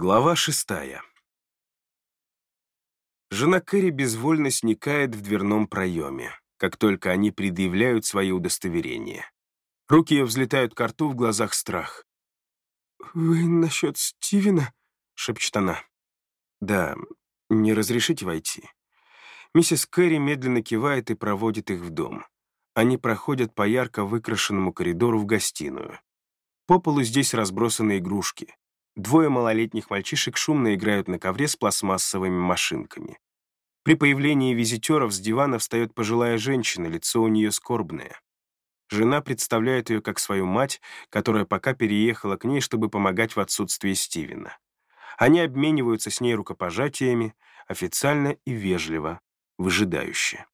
Глава шестая. Жена Кэрри безвольно сникает в дверном проеме, как только они предъявляют свои удостоверения. Руки ее взлетают к рту, в глазах страх. «Вы насчет Стивена?» — шепчет она. «Да, не разрешите войти». Миссис Кэрри медленно кивает и проводит их в дом. Они проходят по ярко выкрашенному коридору в гостиную. По полу здесь разбросаны игрушки. Двое малолетних мальчишек шумно играют на ковре с пластмассовыми машинками. При появлении визитеров с дивана встает пожилая женщина, лицо у нее скорбное. Жена представляет ее как свою мать, которая пока переехала к ней, чтобы помогать в отсутствии Стивена. Они обмениваются с ней рукопожатиями, официально и вежливо, выжидающе.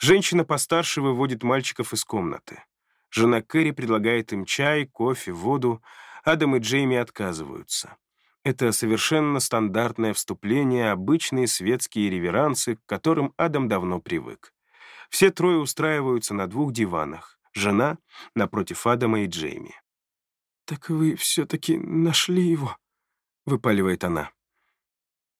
Женщина постарше выводит мальчиков из комнаты. Жена Кэрри предлагает им чай, кофе, воду, Адам и Джейми отказываются. Это совершенно стандартное вступление, обычные светские реверансы, к которым Адам давно привык. Все трое устраиваются на двух диванах. Жена напротив Адама и Джейми. «Так вы все-таки нашли его?» — выпаливает она.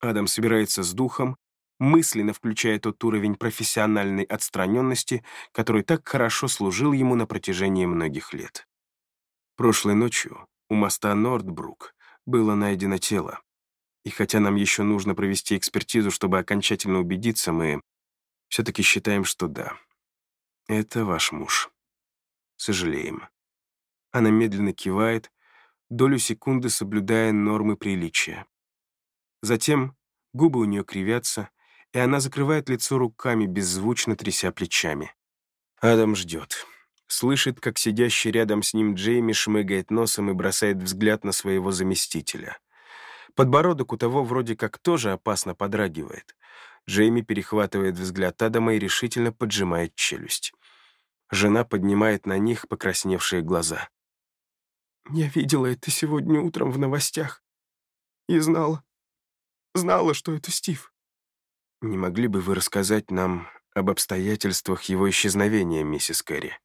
Адам собирается с духом, мысленно включая тот уровень профессиональной отстраненности, который так хорошо служил ему на протяжении многих лет. Прошлой ночью у моста Нордбрук было найдено тело. И хотя нам еще нужно провести экспертизу, чтобы окончательно убедиться, мы все-таки считаем, что да. Это ваш муж. Сожалеем. Она медленно кивает, долю секунды соблюдая нормы приличия. Затем губы у нее кривятся, и она закрывает лицо руками, беззвучно тряся плечами. Адам ждет. Слышит, как сидящий рядом с ним Джейми шмыгает носом и бросает взгляд на своего заместителя. Подбородок у того вроде как тоже опасно подрагивает. Джейми перехватывает взгляд Адама и решительно поджимает челюсть. Жена поднимает на них покрасневшие глаза. «Я видела это сегодня утром в новостях. И знала. Знала, что это Стив». «Не могли бы вы рассказать нам об обстоятельствах его исчезновения, миссис Кэрри?»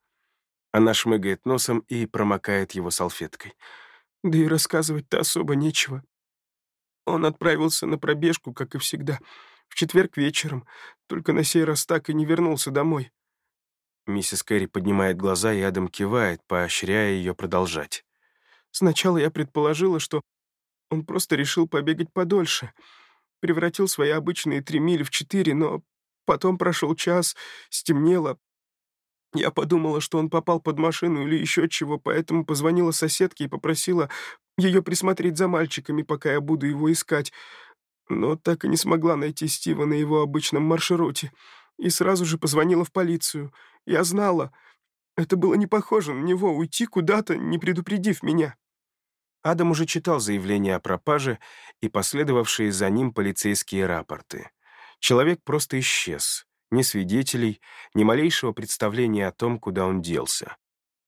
Она шмыгает носом и промокает его салфеткой. Да и рассказывать-то особо нечего. Он отправился на пробежку, как и всегда, в четверг вечером, только на сей раз так и не вернулся домой. Миссис Кэрри поднимает глаза, и Адам кивает, поощряя ее продолжать. Сначала я предположила, что он просто решил побегать подольше, превратил свои обычные три мили в четыре, но потом прошел час, стемнело, я подумала, что он попал под машину или еще чего, поэтому позвонила соседке и попросила ее присмотреть за мальчиками, пока я буду его искать. Но так и не смогла найти Стива на его обычном маршруте. И сразу же позвонила в полицию. Я знала. Это было не похоже на него уйти куда-то, не предупредив меня. Адам уже читал заявление о пропаже и последовавшие за ним полицейские рапорты. Человек просто исчез ни свидетелей, ни малейшего представления о том, куда он делся.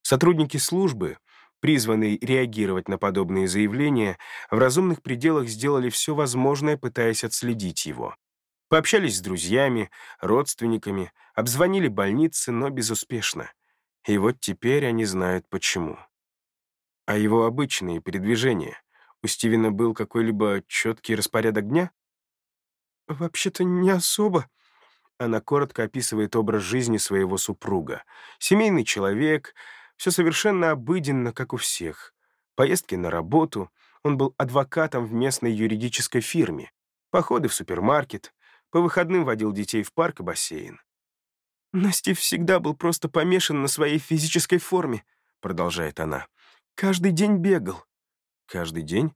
Сотрудники службы, призванные реагировать на подобные заявления, в разумных пределах сделали все возможное, пытаясь отследить его. Пообщались с друзьями, родственниками, обзвонили больницы, но безуспешно. И вот теперь они знают почему. А его обычные передвижения? У Стивена был какой-либо четкий распорядок дня? «Вообще-то не особо», она коротко описывает образ жизни своего супруга. Семейный человек, все совершенно обыденно, как у всех. Поездки на работу, он был адвокатом в местной юридической фирме, походы в супермаркет, по выходным водил детей в парк и бассейн. «Но всегда был просто помешан на своей физической форме», продолжает она. «Каждый день бегал». «Каждый день?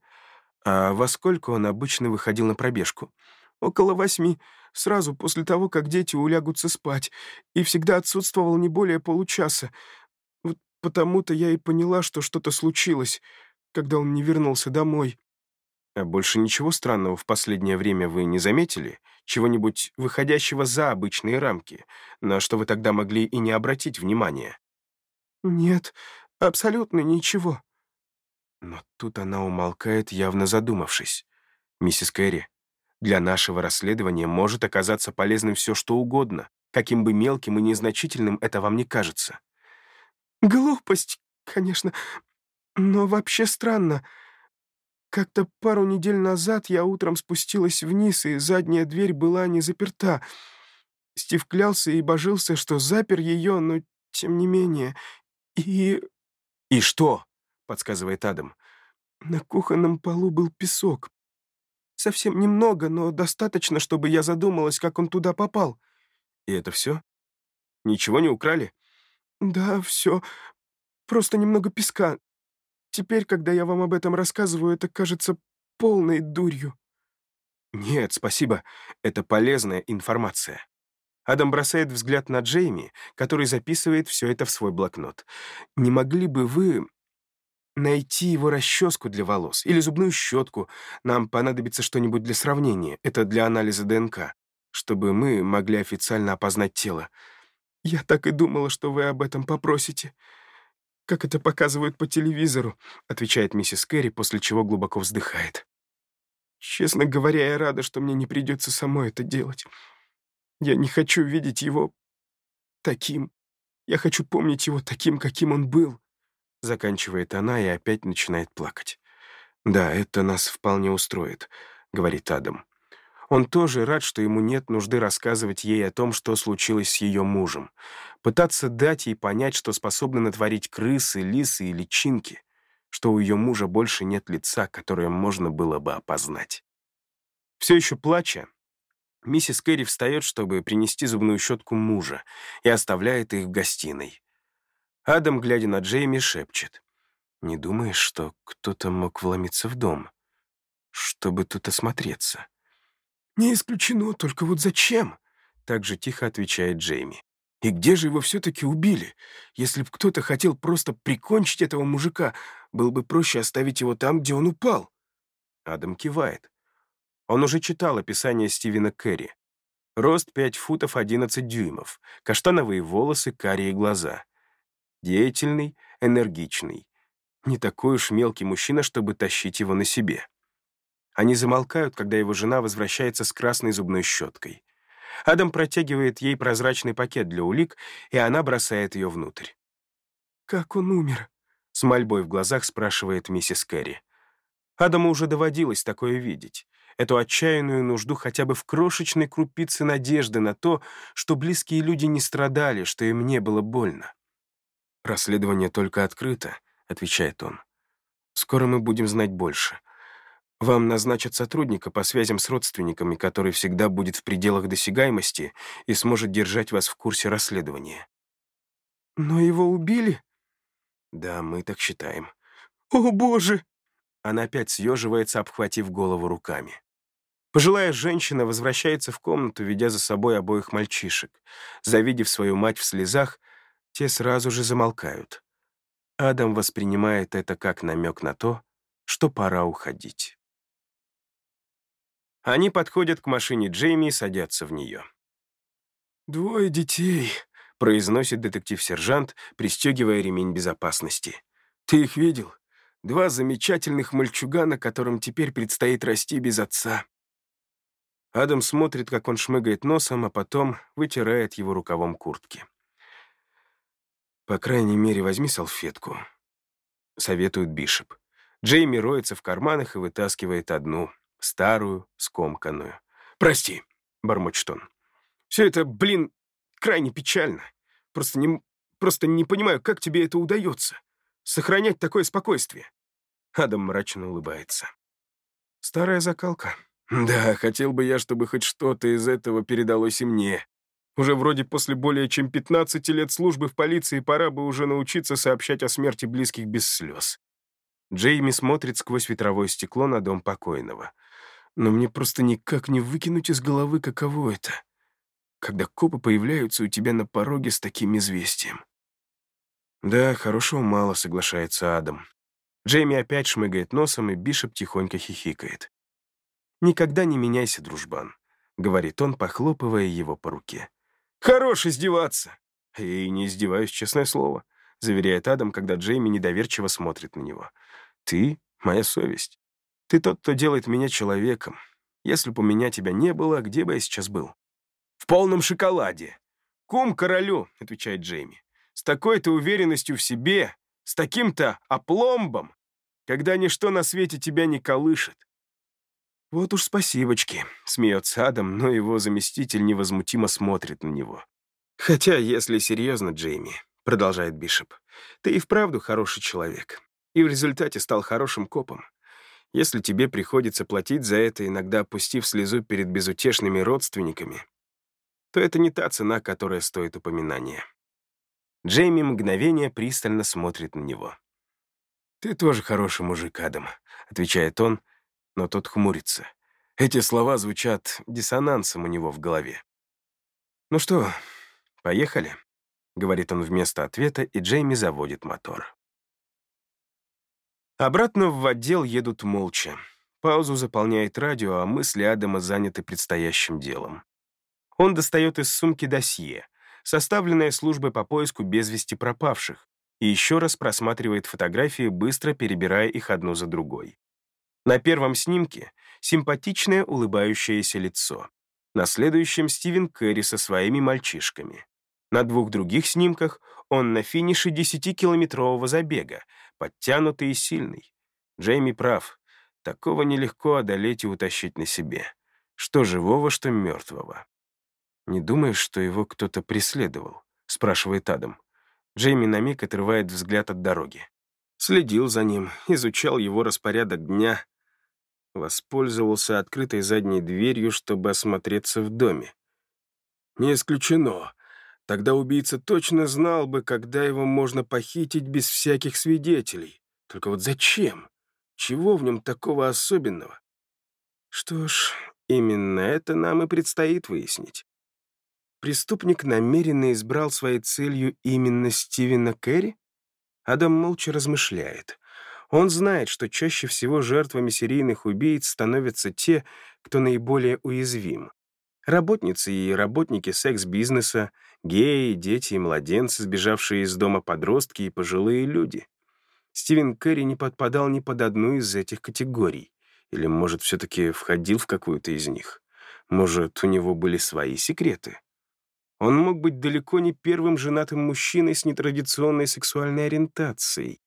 А во сколько он обычно выходил на пробежку?» «Около восьми сразу после того, как дети улягутся спать, и всегда отсутствовал не более получаса. Вот потому-то я и поняла, что что-то случилось, когда он не вернулся домой. А больше ничего странного в последнее время вы не заметили? Чего-нибудь выходящего за обычные рамки, на что вы тогда могли и не обратить внимания? Нет, абсолютно ничего. Но тут она умолкает, явно задумавшись. «Миссис Кэрри, для нашего расследования может оказаться полезным все, что угодно, каким бы мелким и незначительным это вам не кажется. Глупость, конечно, но вообще странно. Как-то пару недель назад я утром спустилась вниз, и задняя дверь была не заперта. Стив клялся и божился, что запер ее, но тем не менее. И... «И что?» — подсказывает Адам. На кухонном полу был песок. Совсем немного, но достаточно, чтобы я задумалась, как он туда попал. И это все? Ничего не украли? Да, все. Просто немного песка. Теперь, когда я вам об этом рассказываю, это кажется полной дурью. Нет, спасибо. Это полезная информация. Адам бросает взгляд на Джейми, который записывает все это в свой блокнот. «Не могли бы вы найти его расческу для волос или зубную щетку? Нам понадобится что-нибудь для сравнения. Это для анализа ДНК, чтобы мы могли официально опознать тело». «Я так и думала, что вы об этом попросите. Как это показывают по телевизору», — отвечает миссис Кэрри, после чего глубоко вздыхает. «Честно говоря, я рада, что мне не придется самой это делать. Я не хочу видеть его таким. Я хочу помнить его таким, каким он был. Заканчивает она и опять начинает плакать. «Да, это нас вполне устроит», — говорит Адам. Он тоже рад, что ему нет нужды рассказывать ей о том, что случилось с ее мужем. Пытаться дать ей понять, что способны натворить крысы, лисы и личинки, что у ее мужа больше нет лица, которое можно было бы опознать. Все еще плача, Миссис Кэрри встает, чтобы принести зубную щетку мужа, и оставляет их в гостиной. Адам, глядя на Джейми, шепчет. «Не думаешь, что кто-то мог вломиться в дом, чтобы тут осмотреться?» «Не исключено, только вот зачем?» Так же тихо отвечает Джейми. «И где же его все-таки убили? Если бы кто-то хотел просто прикончить этого мужика, было бы проще оставить его там, где он упал». Адам кивает. Он уже читал описание Стивена Керри. Рост 5 футов 11 дюймов, каштановые волосы, карие глаза. Деятельный, энергичный. Не такой уж мелкий мужчина, чтобы тащить его на себе. Они замолкают, когда его жена возвращается с красной зубной щеткой. Адам протягивает ей прозрачный пакет для улик, и она бросает ее внутрь. «Как он умер?» — с мольбой в глазах спрашивает миссис Кэрри. Адаму уже доводилось такое видеть эту отчаянную нужду хотя бы в крошечной крупице надежды на то, что близкие люди не страдали, что им не было больно. «Расследование только открыто», — отвечает он. «Скоро мы будем знать больше. Вам назначат сотрудника по связям с родственниками, который всегда будет в пределах досягаемости и сможет держать вас в курсе расследования». «Но его убили?» «Да, мы так считаем». «О, Боже!» Она опять съеживается, обхватив голову руками. Пожилая женщина возвращается в комнату, ведя за собой обоих мальчишек. Завидев свою мать в слезах, те сразу же замолкают. Адам воспринимает это как намек на то, что пора уходить. Они подходят к машине Джейми и садятся в нее. «Двое детей», — произносит детектив-сержант, пристегивая ремень безопасности. «Ты их видел? Два замечательных мальчугана, которым теперь предстоит расти без отца. Адам смотрит, как он шмыгает носом, а потом вытирает его рукавом куртки. «По крайней мере, возьми салфетку», — советует Бишоп. Джейми роется в карманах и вытаскивает одну, старую, скомканную. «Прости», — бормочет он. «Все это, блин, крайне печально. Просто не, просто не понимаю, как тебе это удается сохранять такое спокойствие?» Адам мрачно улыбается. «Старая закалка». «Да, хотел бы я, чтобы хоть что-то из этого передалось и мне. Уже вроде после более чем 15 лет службы в полиции пора бы уже научиться сообщать о смерти близких без слез». Джейми смотрит сквозь ветровое стекло на дом покойного. «Но мне просто никак не выкинуть из головы, каково это, когда копы появляются у тебя на пороге с таким известием». «Да, хорошего мало», — соглашается Адам. Джейми опять шмыгает носом, и Бишоп тихонько хихикает. «Никогда не меняйся, дружбан», — говорит он, похлопывая его по руке. «Хорош издеваться!» «И не издеваюсь, честное слово», — заверяет Адам, когда Джейми недоверчиво смотрит на него. «Ты — моя совесть. Ты тот, кто делает меня человеком. Если бы у меня тебя не было, где бы я сейчас был?» «В полном шоколаде. Кум королю», — отвечает Джейми с такой-то уверенностью в себе, с таким-то опломбом. когда ничто на свете тебя не колышет. «Вот уж спасибочки», — смеется Адам, но его заместитель невозмутимо смотрит на него. «Хотя, если серьезно, Джейми», — продолжает Бишоп, «ты и вправду хороший человек, и в результате стал хорошим копом. Если тебе приходится платить за это, иногда опустив слезу перед безутешными родственниками, то это не та цена, которая стоит упоминания». Джейми мгновение пристально смотрит на него. «Ты тоже хороший мужик, Адам», — отвечает он, но тот хмурится. Эти слова звучат диссонансом у него в голове. «Ну что, поехали?» — говорит он вместо ответа, и Джейми заводит мотор. Обратно в отдел едут молча. Паузу заполняет радио, а мысли Адама заняты предстоящим делом. Он достает из сумки досье, составленное службой по поиску без вести пропавших, и еще раз просматривает фотографии, быстро перебирая их одну за другой. На первом снимке симпатичное улыбающееся лицо. На следующем Стивен Кэрри со своими мальчишками. На двух других снимках он на финише 10-километрового забега, подтянутый и сильный. Джейми прав. Такого нелегко одолеть и утащить на себе. Что живого, что мертвого. «Не думаешь, что его кто-то преследовал?» — спрашивает Адам. Джейми на миг отрывает взгляд от дороги. Следил за ним, изучал его распорядок дня, воспользовался открытой задней дверью, чтобы осмотреться в доме. Не исключено. Тогда убийца точно знал бы, когда его можно похитить без всяких свидетелей. Только вот зачем? Чего в нем такого особенного? Что ж, именно это нам и предстоит выяснить. Преступник намеренно избрал своей целью именно Стивена Керри? Адам молча размышляет. Он знает, что чаще всего жертвами серийных убийц становятся те, кто наиболее уязвим. Работницы и работники секс-бизнеса, геи, дети и младенцы, сбежавшие из дома подростки и пожилые люди. Стивен Керри не подпадал ни под одну из этих категорий. Или, может, все-таки входил в какую-то из них. Может, у него были свои секреты. Он мог быть далеко не первым женатым мужчиной с нетрадиционной сексуальной ориентацией.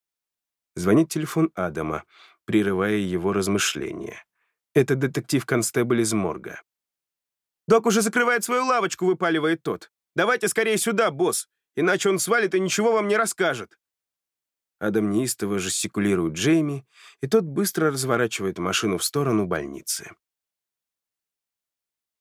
Звонит телефон Адама, прерывая его размышления. Это детектив-констебль из морга. «Док уже закрывает свою лавочку», — выпаливает тот. «Давайте скорее сюда, босс, иначе он свалит и ничего вам не расскажет». Адам неистово жестикулирует Джейми, и тот быстро разворачивает машину в сторону больницы.